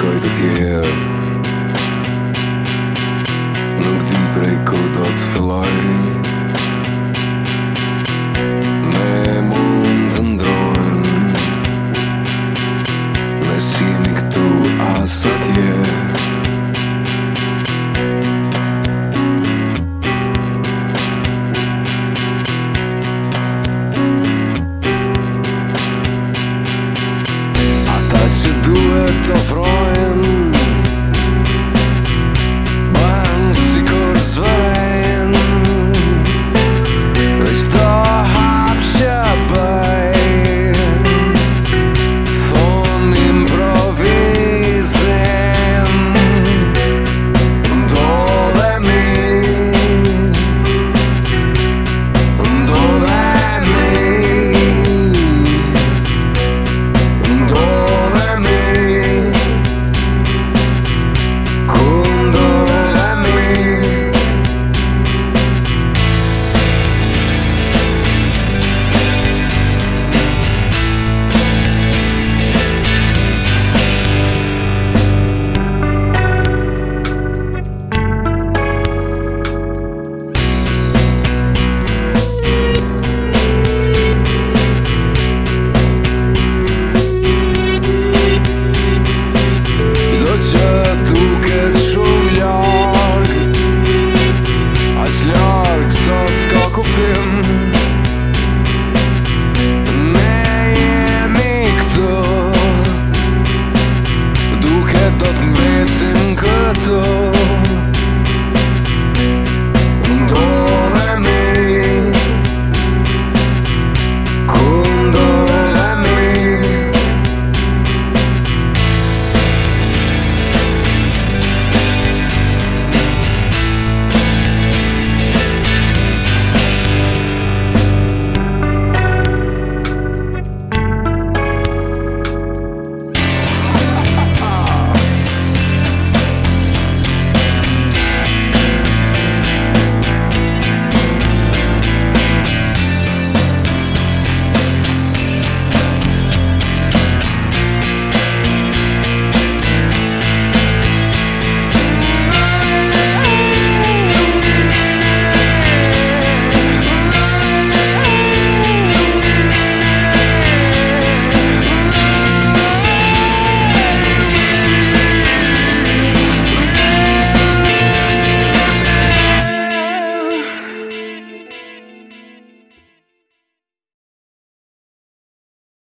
shikoj të tjerë Nuk di prej ku do të filloj Ne mund të ndrojmë Me si një këtu asë tjerë